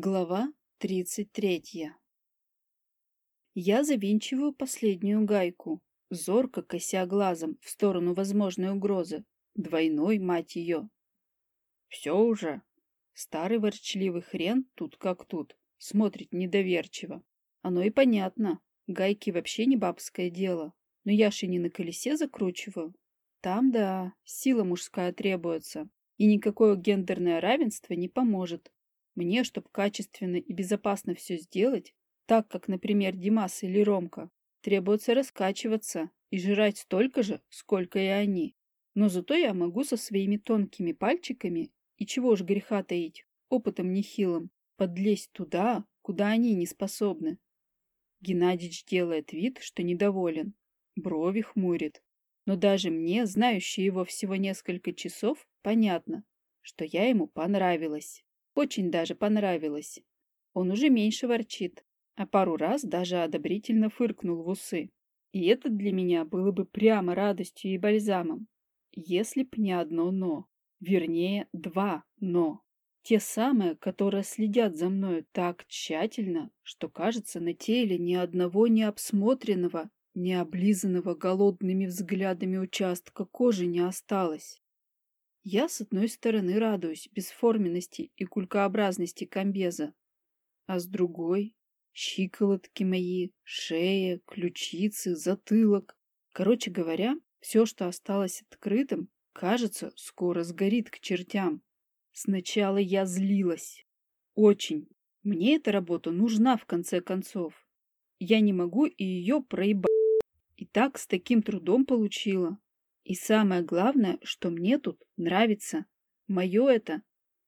Глава 33 Я завинчиваю последнюю гайку, зорко кося глазом в сторону возможной угрозы. Двойной, мать ее. Все уже. Старый ворчливый хрен тут как тут, смотрит недоверчиво. Оно и понятно, гайки вообще не бабское дело. Но я ж и не на колесе закручиваю. Там, да, сила мужская требуется. И никакое гендерное равенство не поможет. Мне, чтобы качественно и безопасно все сделать, так как, например, Димас или Ромка, требуется раскачиваться и жрать столько же, сколько и они. Но зато я могу со своими тонкими пальчиками, и чего ж греха таить, опытом нехилым, подлезть туда, куда они не способны. Геннадьевич делает вид, что недоволен, брови хмурит. Но даже мне, знающей его всего несколько часов, понятно, что я ему понравилась. Очень даже понравилось. Он уже меньше ворчит, а пару раз даже одобрительно фыркнул в усы. И это для меня было бы прямо радостью и бальзамом, если б не одно «но». Вернее, два «но». Те самые, которые следят за мною так тщательно, что, кажется, на теле ни одного не обсмотренного, не облизанного голодными взглядами участка кожи не осталось. Я, с одной стороны, радуюсь бесформенности и кулькообразности комбеза, а с другой — щиколотки мои, шея, ключицы, затылок. Короче говоря, все, что осталось открытым, кажется, скоро сгорит к чертям. Сначала я злилась. Очень. Мне эта работа нужна в конце концов. Я не могу и ее проебать. И так с таким трудом получила. И самое главное, что мне тут нравится. Мое это.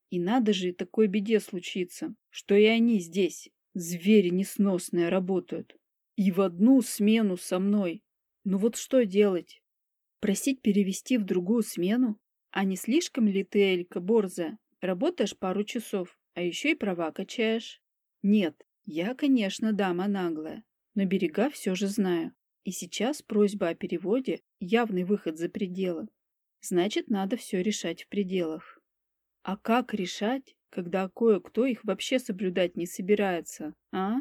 И надо же такой беде случиться, что и они здесь, звери несносные, работают. И в одну смену со мной. Ну вот что делать? Просить перевести в другую смену? А не слишком ли ты, Элька, борзая? Работаешь пару часов, а еще и права качаешь. Нет, я, конечно, дама наглая, но берега все же знаю. И сейчас просьба о переводе – явный выход за пределы. Значит, надо все решать в пределах. А как решать, когда кое-кто их вообще соблюдать не собирается, а?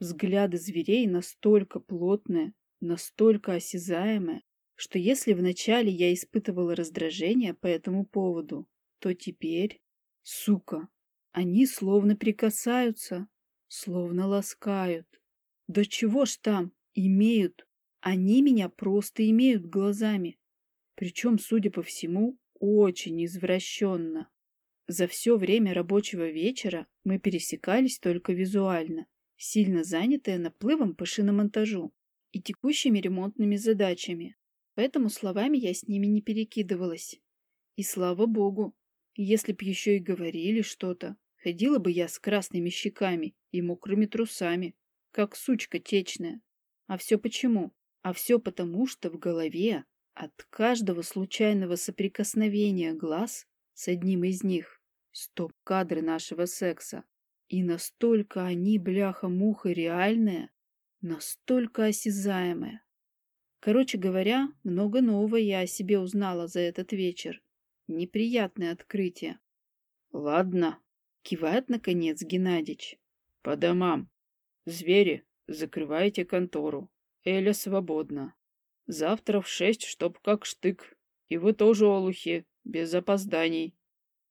Взгляды зверей настолько плотные, настолько осязаемые, что если вначале я испытывала раздражение по этому поводу, то теперь, сука, они словно прикасаются, словно ласкают. Да чего ж там, Имеют. Они меня просто имеют глазами. Причем, судя по всему, очень извращенно. За все время рабочего вечера мы пересекались только визуально, сильно занятые наплывом по шиномонтажу и текущими ремонтными задачами. Поэтому словами я с ними не перекидывалась. И слава богу, если б еще и говорили что-то, ходила бы я с красными щеками и мокрыми трусами, как сучка течная. А все почему? А все потому, что в голове от каждого случайного соприкосновения глаз с одним из них стоп-кадры нашего секса. И настолько они, бляха-муха, реальные, настолько осязаемые. Короче говоря, много нового я о себе узнала за этот вечер. Неприятное открытие. Ладно, кивает наконец Геннадич. По домам. Звери, Закрывайте контору. Эля свободна. Завтра в шесть, чтоб как штык. И вы тоже, олухи, без опозданий.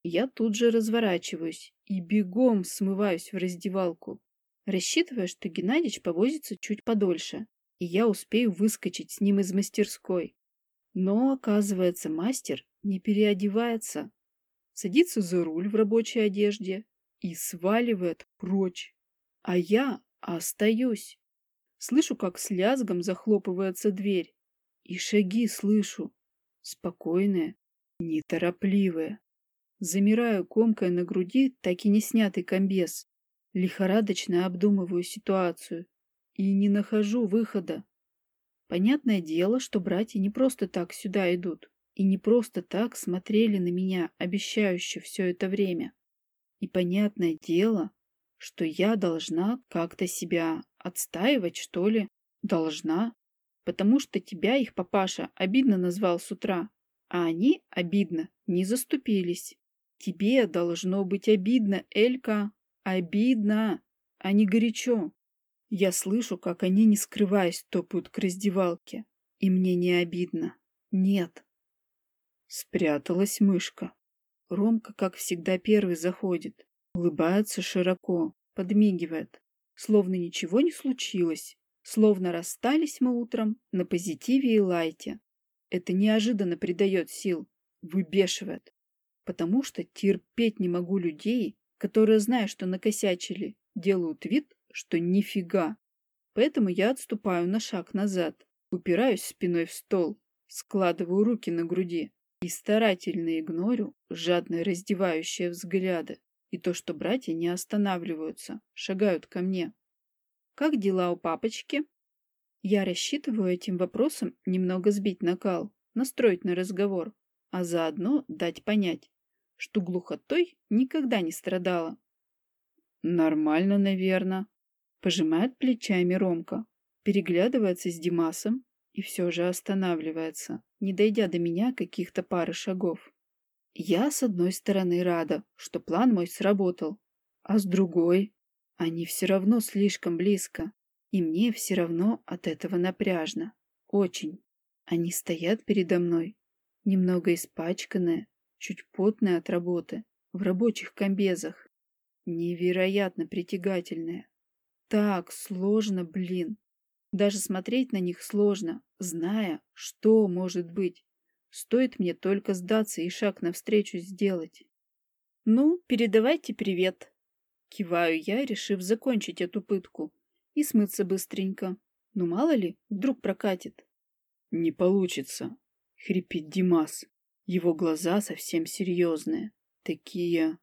Я тут же разворачиваюсь и бегом смываюсь в раздевалку, рассчитывая, что Геннадьевич повозится чуть подольше, и я успею выскочить с ним из мастерской. Но, оказывается, мастер не переодевается, садится за руль в рабочей одежде и сваливает прочь. А я остаюсь. Слышу, как с лязгом захлопывается дверь. И шаги слышу. Спокойные, неторопливые. Замираю, комкой на груди, так и не снятый комбез. Лихорадочно обдумываю ситуацию. И не нахожу выхода. Понятное дело, что братья не просто так сюда идут. И не просто так смотрели на меня, обещающе все это время. И понятное дело, что я должна как-то себя отстаивать, что ли? Должна. Потому что тебя их папаша обидно назвал с утра, а они, обидно, не заступились. Тебе должно быть обидно, Элька. Обидно, а не горячо. Я слышу, как они, не скрываясь, топают к раздевалке. И мне не обидно. Нет. Спряталась мышка. Ромка, как всегда, первый заходит. Улыбается широко, подмигивает. Словно ничего не случилось. Словно расстались мы утром на позитиве и лайте. Это неожиданно придает сил, выбешивает. Потому что терпеть не могу людей, которые, зная, что накосячили, делают вид, что нифига. Поэтому я отступаю на шаг назад, упираюсь спиной в стол, складываю руки на груди и старательно игнорю жадно раздевающие взгляды и то, что братья не останавливаются, шагают ко мне. «Как дела у папочки?» Я рассчитываю этим вопросом немного сбить накал, настроить на разговор, а заодно дать понять, что глухотой никогда не страдала. «Нормально, наверное», — пожимает плечами Ромка, переглядывается с Димасом и все же останавливается, не дойдя до меня каких-то пары шагов. Я, с одной стороны, рада, что план мой сработал, а с другой, они все равно слишком близко, и мне все равно от этого напряжно. Очень. Они стоят передо мной, немного испачканные, чуть потные от работы, в рабочих комбезах. Невероятно притягательные. Так сложно, блин. Даже смотреть на них сложно, зная, что может быть. Стоит мне только сдаться и шаг навстречу сделать. «Ну, передавайте привет!» Киваю я, решив закончить эту пытку и смыться быстренько. Ну, мало ли, вдруг прокатит. «Не получится», — хрипит Димас. Его глаза совсем серьезные. Такие...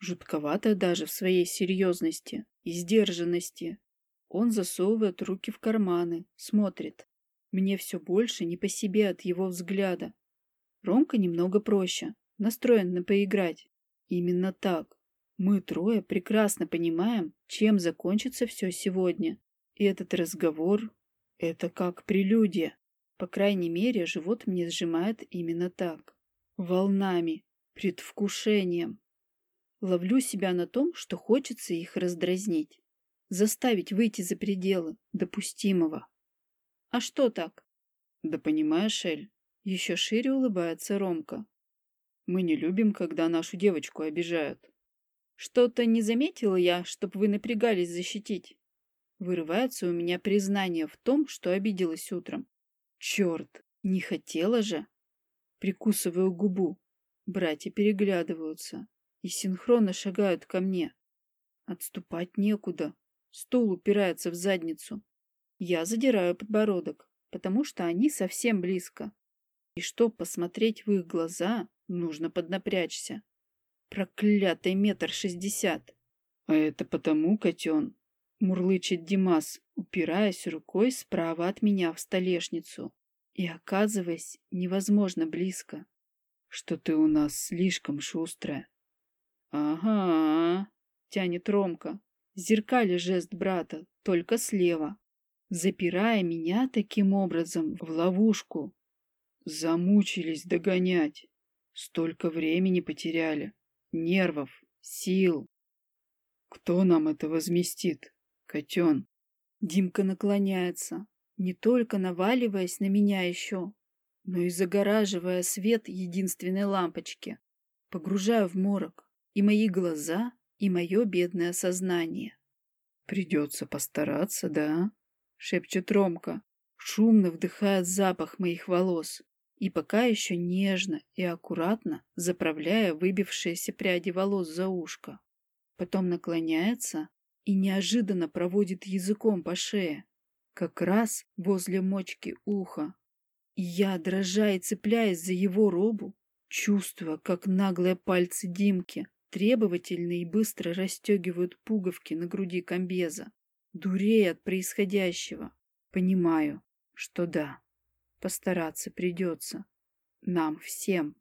жутковатые даже в своей серьезности и сдержанности. Он засовывает руки в карманы, смотрит. Мне все больше не по себе от его взгляда. Ромка немного проще, настроен на поиграть. Именно так. Мы трое прекрасно понимаем, чем закончится все сегодня. И этот разговор — это как прелюдия. По крайней мере, живот мне сжимает именно так. Волнами, предвкушением. Ловлю себя на том, что хочется их раздразнить. Заставить выйти за пределы допустимого. А что так? Да понимаешь, Эль, еще шире улыбается Ромка. Мы не любим, когда нашу девочку обижают. Что-то не заметила я, чтоб вы напрягались защитить. Вырывается у меня признание в том, что обиделась утром. Черт, не хотела же. Прикусываю губу. Братья переглядываются и синхронно шагают ко мне. Отступать некуда. Стул упирается в задницу. Я задираю подбородок, потому что они совсем близко. И чтоб посмотреть в их глаза, нужно поднапрячься. Проклятый метр шестьдесят. А это потому, котен, мурлычет Димас, упираясь рукой справа от меня в столешницу и оказываясь невозможно близко, что ты у нас слишком шустрая. Ага, тянет Ромка, зеркали жест брата, только слева, запирая меня таким образом в ловушку. Замучились догонять, столько времени потеряли нервов, сил. Кто нам это возместит, котен? Димка наклоняется, не только наваливаясь на меня еще, но и загораживая свет единственной лампочки. Погружаю в морок и мои глаза, и мое бедное сознание. «Придется постараться, да?» — шепчет Ромка, шумно вдыхает запах моих волос и пока еще нежно и аккуратно заправляя выбившиеся пряди волос за ушко. Потом наклоняется и неожиданно проводит языком по шее, как раз возле мочки уха. И я, дрожа и цепляясь за его робу, чувствуя, как наглые пальцы Димки требовательно и быстро расстегивают пуговки на груди комбеза, дурея от происходящего, понимаю, что да. Постараться придется. Нам всем.